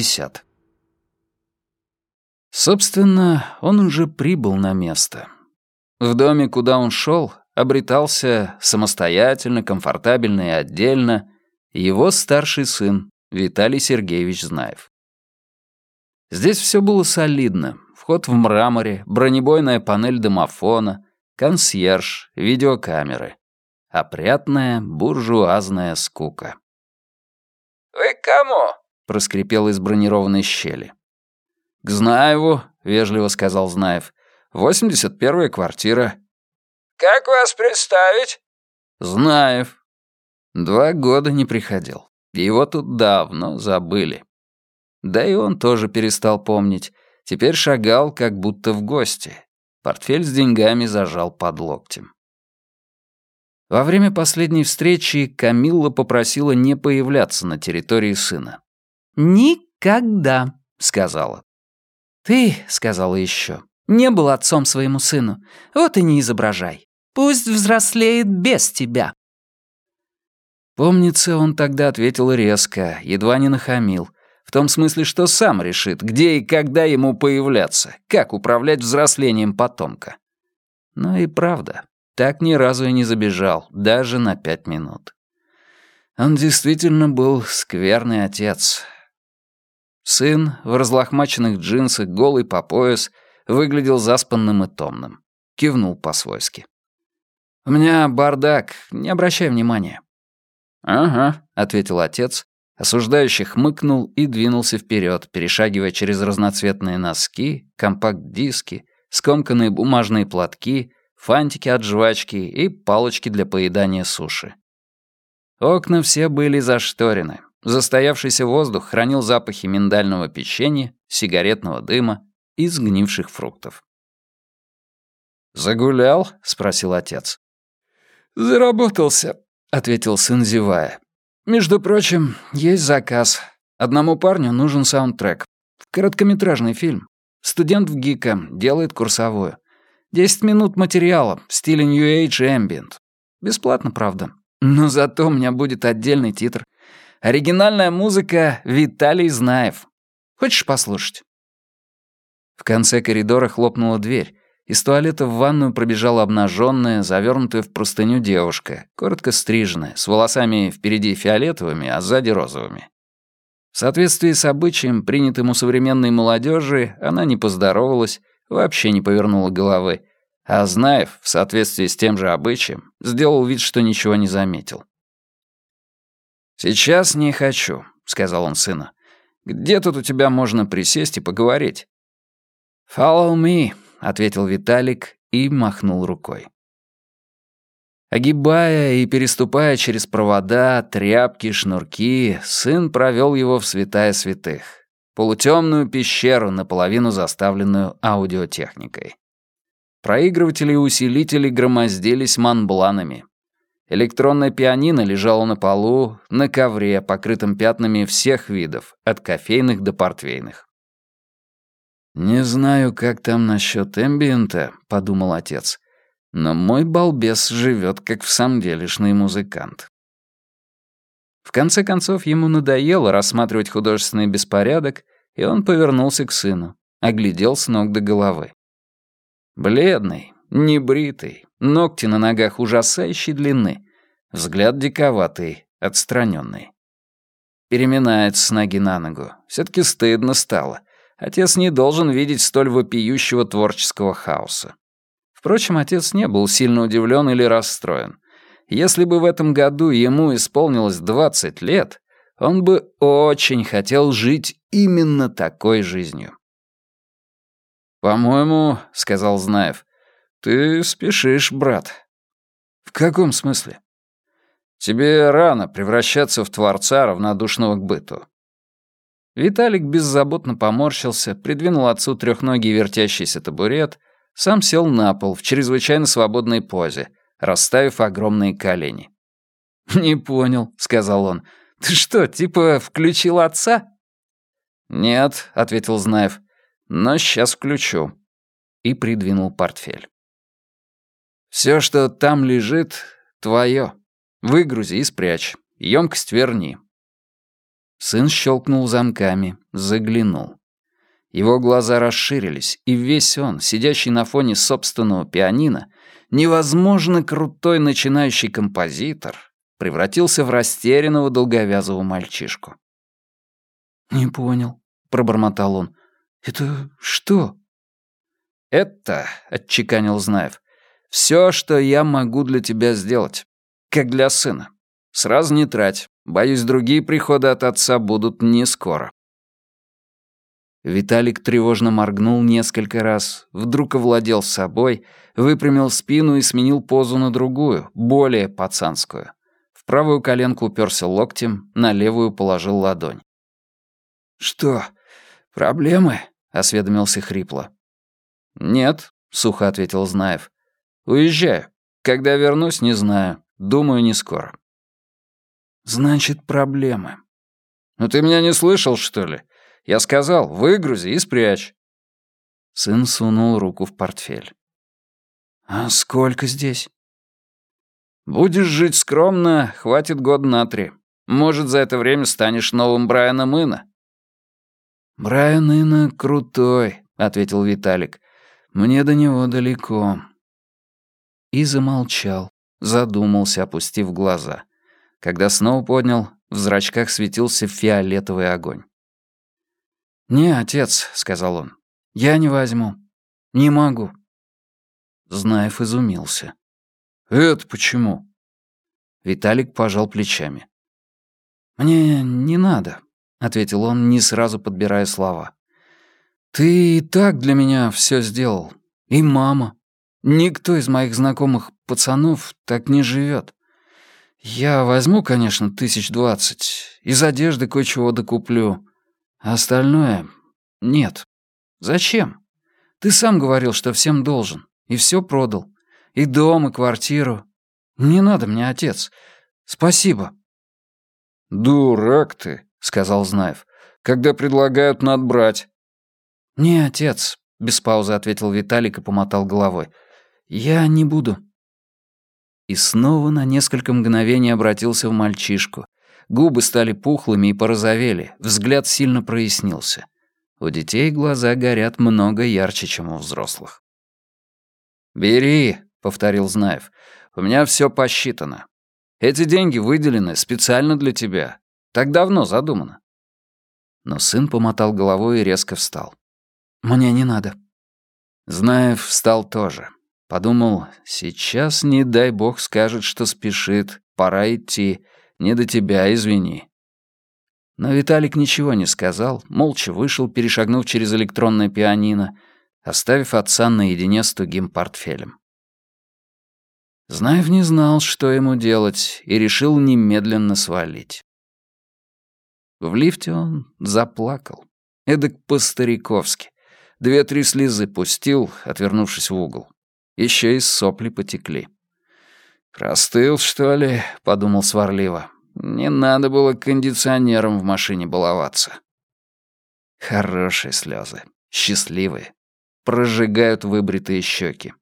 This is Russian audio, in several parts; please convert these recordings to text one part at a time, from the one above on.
50. Собственно, он уже прибыл на место. В доме, куда он шел, обретался самостоятельно, комфортабельно и отдельно его старший сын Виталий Сергеевич Знаев. Здесь все было солидно. Вход в мраморе, бронебойная панель домофона, консьерж, видеокамеры. Опрятная буржуазная скука. «Вы кому?» — проскрипел из бронированной щели. «К Знаеву», — вежливо сказал Знаев. «Восемьдесят первая квартира». «Как вас представить?» «Знаев». Два года не приходил. Его тут давно забыли. Да и он тоже перестал помнить. Теперь шагал, как будто в гости. Портфель с деньгами зажал под локтем. Во время последней встречи Камилла попросила не появляться на территории сына. «Никогда», — сказала. «Ты», — сказала еще, — «не был отцом своему сыну. Вот и не изображай. Пусть взрослеет без тебя». Помнится, он тогда ответил резко, едва не нахамил. В том смысле, что сам решит, где и когда ему появляться, как управлять взрослением потомка. Но и правда, так ни разу и не забежал, даже на пять минут. Он действительно был скверный отец. Сын в разлохмаченных джинсах, голый по пояс, выглядел заспанным и томным. Кивнул по-свойски. «У меня бардак, не обращай внимания». «Ага», — ответил отец, осуждающий хмыкнул и двинулся вперед, перешагивая через разноцветные носки, компакт-диски, скомканные бумажные платки, фантики от жвачки и палочки для поедания суши. Окна все были зашторены. Застоявшийся воздух хранил запахи миндального печенья, сигаретного дыма и сгнивших фруктов. «Загулял?» — спросил отец. «Заработался», — ответил сын, зевая. «Между прочим, есть заказ. Одному парню нужен саундтрек. Короткометражный фильм. Студент в ГИКа делает курсовую. Десять минут материала в стиле New Age Ambient. Бесплатно, правда. Но зато у меня будет отдельный титр. Оригинальная музыка Виталий Знаев. Хочешь послушать?» В конце коридора хлопнула дверь. Из туалета в ванную пробежала обнаженная, завернутая в простыню девушка, коротко стриженная, с волосами впереди фиолетовыми, а сзади розовыми. В соответствии с обычаем, принятым у современной молодежи, она не поздоровалась, вообще не повернула головы, а Знаев, в соответствии с тем же обычаем, сделал вид, что ничего не заметил. «Сейчас не хочу», — сказал он сыну. «Где тут у тебя можно присесть и поговорить?» «Follow me», — ответил Виталик и махнул рукой. Огибая и переступая через провода, тряпки, шнурки, сын провел его в святая святых полутемную пещеру, наполовину заставленную аудиотехникой. Проигрыватели и усилители громоздились манбланами. Электронная пианино лежало на полу, на ковре, покрытом пятнами всех видов, от кофейных до портвейных. «Не знаю, как там насчет эмбиента», — подумал отец, «но мой балбес живет как в самом делешный музыкант». В конце концов, ему надоело рассматривать художественный беспорядок, и он повернулся к сыну, оглядел с ног до головы. Бледный, небритый, ногти на ногах ужасающей длины, взгляд диковатый, отстраненный. Переминается с ноги на ногу. Все-таки стыдно стало. Отец не должен видеть столь вопиющего творческого хаоса. Впрочем, отец не был сильно удивлен или расстроен. Если бы в этом году ему исполнилось 20 лет, он бы очень хотел жить именно такой жизнью. «По-моему, — сказал Знаев, — ты спешишь, брат». «В каком смысле?» «Тебе рано превращаться в творца, равнодушного к быту». Виталик беззаботно поморщился, придвинул отцу трехногий вертящийся табурет, сам сел на пол в чрезвычайно свободной позе, расставив огромные колени. «Не понял», — сказал он, — «Ты что, типа включил отца?» «Нет», — ответил Знаев, — «но сейчас включу». И придвинул портфель. «Все, что там лежит, твое. Выгрузи и спрячь. Емкость верни». Сын щелкнул замками, заглянул. Его глаза расширились, и весь он, сидящий на фоне собственного пианино, невозможно крутой начинающий композитор, превратился в растерянного долговязого мальчишку. «Не понял», — пробормотал он. «Это что?» «Это», — отчеканил Знаев, — «все, что я могу для тебя сделать. Как для сына. Сразу не трать. Боюсь, другие приходы от отца будут не скоро». Виталик тревожно моргнул несколько раз, вдруг овладел собой, выпрямил спину и сменил позу на другую, более пацанскую. В правую коленку уперся локтем, на левую положил ладонь. «Что, проблемы?» — осведомился хрипло. «Нет», — сухо ответил Знаев. «Уезжаю. Когда вернусь, не знаю. Думаю, не скоро». «Значит, проблемы». «Ну ты меня не слышал, что ли? Я сказал, выгрузи и спрячь». Сын сунул руку в портфель. «А сколько здесь?» «Будешь жить скромно, хватит год на три. Может, за это время станешь новым Брайаном Инна». «Брайан Инна крутой», — ответил Виталик. «Мне до него далеко». И замолчал, задумался, опустив глаза. Когда снова поднял, в зрачках светился фиолетовый огонь. «Не, отец», — сказал он, — «я не возьму. Не могу». Знаев изумился. «Это почему?» Виталик пожал плечами. «Мне не надо. — ответил он, не сразу подбирая слова. «Ты и так для меня все сделал. И мама. Никто из моих знакомых пацанов так не живет. Я возьму, конечно, тысяч двадцать. Из одежды кое-чего докуплю. А остальное — нет. Зачем? Ты сам говорил, что всем должен. И все продал. И дом, и квартиру. Не надо мне, отец. Спасибо». «Дурак ты», — сказал Знаев. «Когда предлагают, надо брать». «Не, отец», — без паузы ответил Виталик и помотал головой. «Я не буду». И снова на несколько мгновений обратился в мальчишку. Губы стали пухлыми и порозовели, взгляд сильно прояснился. У детей глаза горят много ярче, чем у взрослых. «Бери», — повторил Знаев. «У меня все посчитано. Эти деньги выделены специально для тебя. Так давно задумано». Но сын помотал головой и резко встал. «Мне не надо». Знаев встал тоже. Подумал, сейчас, не дай бог, скажет, что спешит, пора идти, не до тебя, извини. Но Виталик ничего не сказал, молча вышел, перешагнув через электронное пианино, оставив отца наедине с тугим портфелем. Знаев не знал, что ему делать, и решил немедленно свалить. В лифте он заплакал. Эдак по-стариковски. Две-три слезы пустил, отвернувшись в угол. Еще и сопли потекли. «Простыл, что ли?» — подумал сварливо. «Не надо было кондиционером в машине баловаться». Хорошие слезы, счастливые, прожигают выбритые щеки.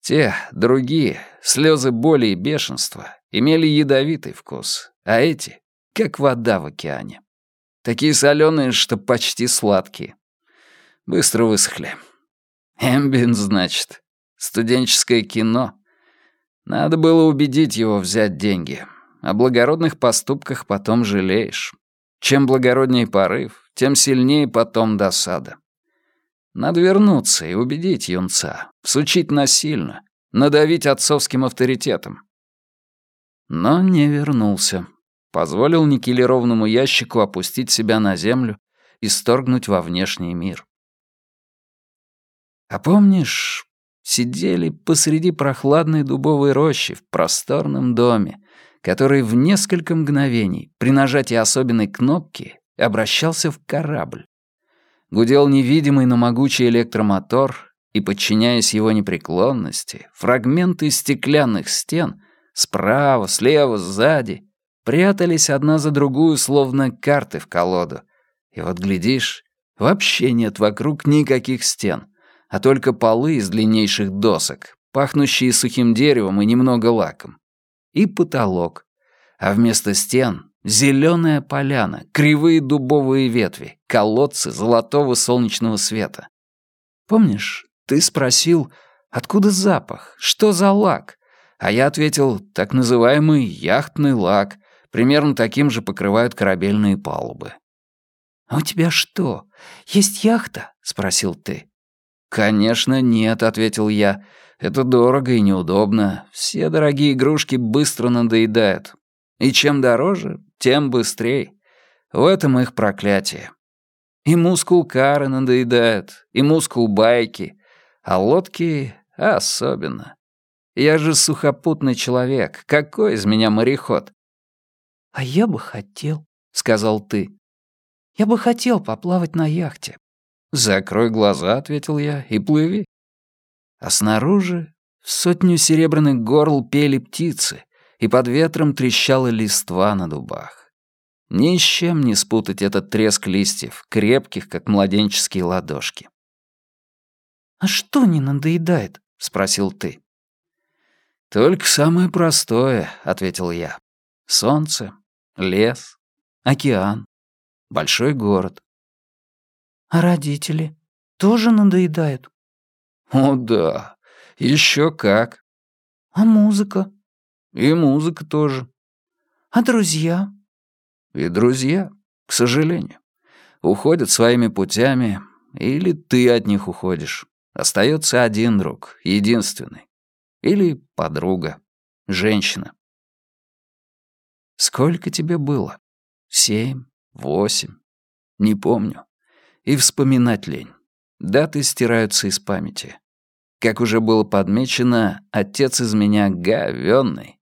Те, другие, слезы боли и бешенства, имели ядовитый вкус, а эти как вода в океане. Такие соленые, что почти сладкие. Быстро высохли. Эмбиент, значит. Студенческое кино. Надо было убедить его взять деньги. О благородных поступках потом жалеешь. Чем благороднее порыв, тем сильнее потом досада. Надо вернуться и убедить юнца, всучить насильно, надавить отцовским авторитетом. Но не вернулся позволил никелированному ящику опустить себя на землю и сторгнуть во внешний мир. А помнишь, сидели посреди прохладной дубовой рощи в просторном доме, который в несколько мгновений при нажатии особенной кнопки обращался в корабль. Гудел невидимый, но могучий электромотор, и, подчиняясь его непреклонности, фрагменты стеклянных стен справа, слева, сзади прятались одна за другую, словно карты в колоду. И вот глядишь, вообще нет вокруг никаких стен, а только полы из длиннейших досок, пахнущие сухим деревом и немного лаком. И потолок. А вместо стен Зеленая поляна, кривые дубовые ветви, колодцы золотого солнечного света. Помнишь, ты спросил, откуда запах, что за лак? А я ответил, так называемый яхтный лак. Примерно таким же покрывают корабельные палубы. «А у тебя что, есть яхта?» — спросил ты. «Конечно нет», — ответил я. «Это дорого и неудобно. Все дорогие игрушки быстро надоедают. И чем дороже, тем быстрее. В этом их проклятие. И мускул-кары надоедают, и мускул-байки, а лодки особенно. Я же сухопутный человек. Какой из меня мореход?» «А я бы хотел», — сказал ты. «Я бы хотел поплавать на яхте». «Закрой глаза», — ответил я, — «и плыви». А снаружи в сотню серебряных горл пели птицы, и под ветром трещала листва на дубах. Ни с чем не спутать этот треск листьев, крепких, как младенческие ладошки. «А что не надоедает?» — спросил ты. «Только самое простое», — ответил я. «Солнце, лес, океан, большой город». «А родители тоже надоедают?» «О да, еще как». «А музыка?» И музыка тоже. А друзья? И друзья, к сожалению. Уходят своими путями, или ты от них уходишь. Остается один друг, единственный. Или подруга, женщина. Сколько тебе было? Семь, восемь? Не помню. И вспоминать лень. Даты стираются из памяти. Как уже было подмечено, отец из меня говённый.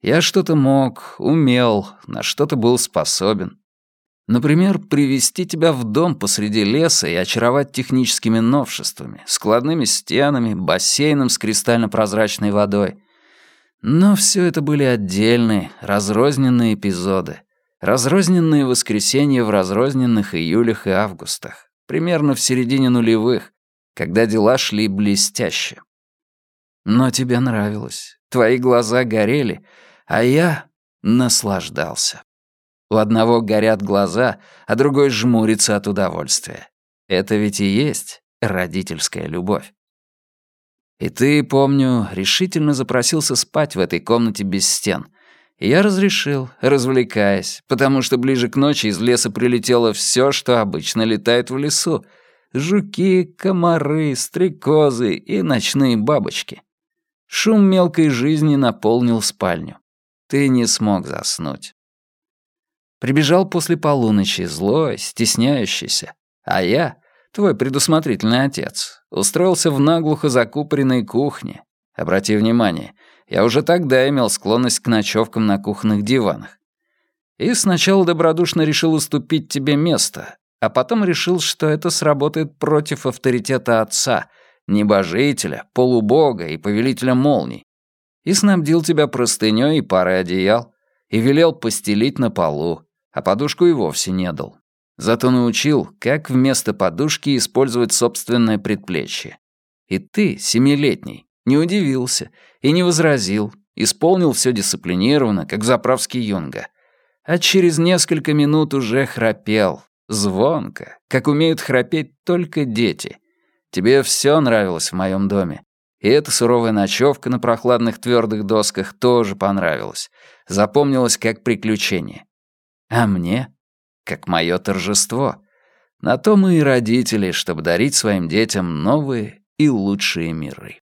Я что-то мог, умел, на что-то был способен. Например, привести тебя в дом посреди леса и очаровать техническими новшествами, складными стенами, бассейном с кристально-прозрачной водой. Но все это были отдельные, разрозненные эпизоды. Разрозненные воскресенья в разрозненных июлях и августах. Примерно в середине нулевых, когда дела шли блестяще. Но тебе нравилось. Твои глаза горели, а я наслаждался. У одного горят глаза, а другой жмурится от удовольствия. Это ведь и есть родительская любовь. И ты, помню, решительно запросился спать в этой комнате без стен. Я разрешил, развлекаясь, потому что ближе к ночи из леса прилетело все, что обычно летает в лесу. Жуки, комары, стрекозы и ночные бабочки. Шум мелкой жизни наполнил спальню. Ты не смог заснуть. Прибежал после полуночи, злой, стесняющийся. А я, твой предусмотрительный отец, устроился в наглухо закупоренной кухне. Обрати внимание, я уже тогда имел склонность к ночевкам на кухонных диванах. И сначала добродушно решил уступить тебе место, а потом решил, что это сработает против авторитета отца, небожителя, полубога и повелителя молний, и снабдил тебя простынёй и парой одеял, и велел постелить на полу, а подушку и вовсе не дал. Зато научил, как вместо подушки использовать собственное предплечье. И ты, семилетний, не удивился и не возразил, исполнил все дисциплинированно, как заправский юнга. А через несколько минут уже храпел, звонко, как умеют храпеть только дети. Тебе все нравилось в моем доме, и эта суровая ночевка на прохладных твердых досках тоже понравилась. Запомнилась как приключение. А мне — как мое торжество. На то мы и родители, чтобы дарить своим детям новые и лучшие миры.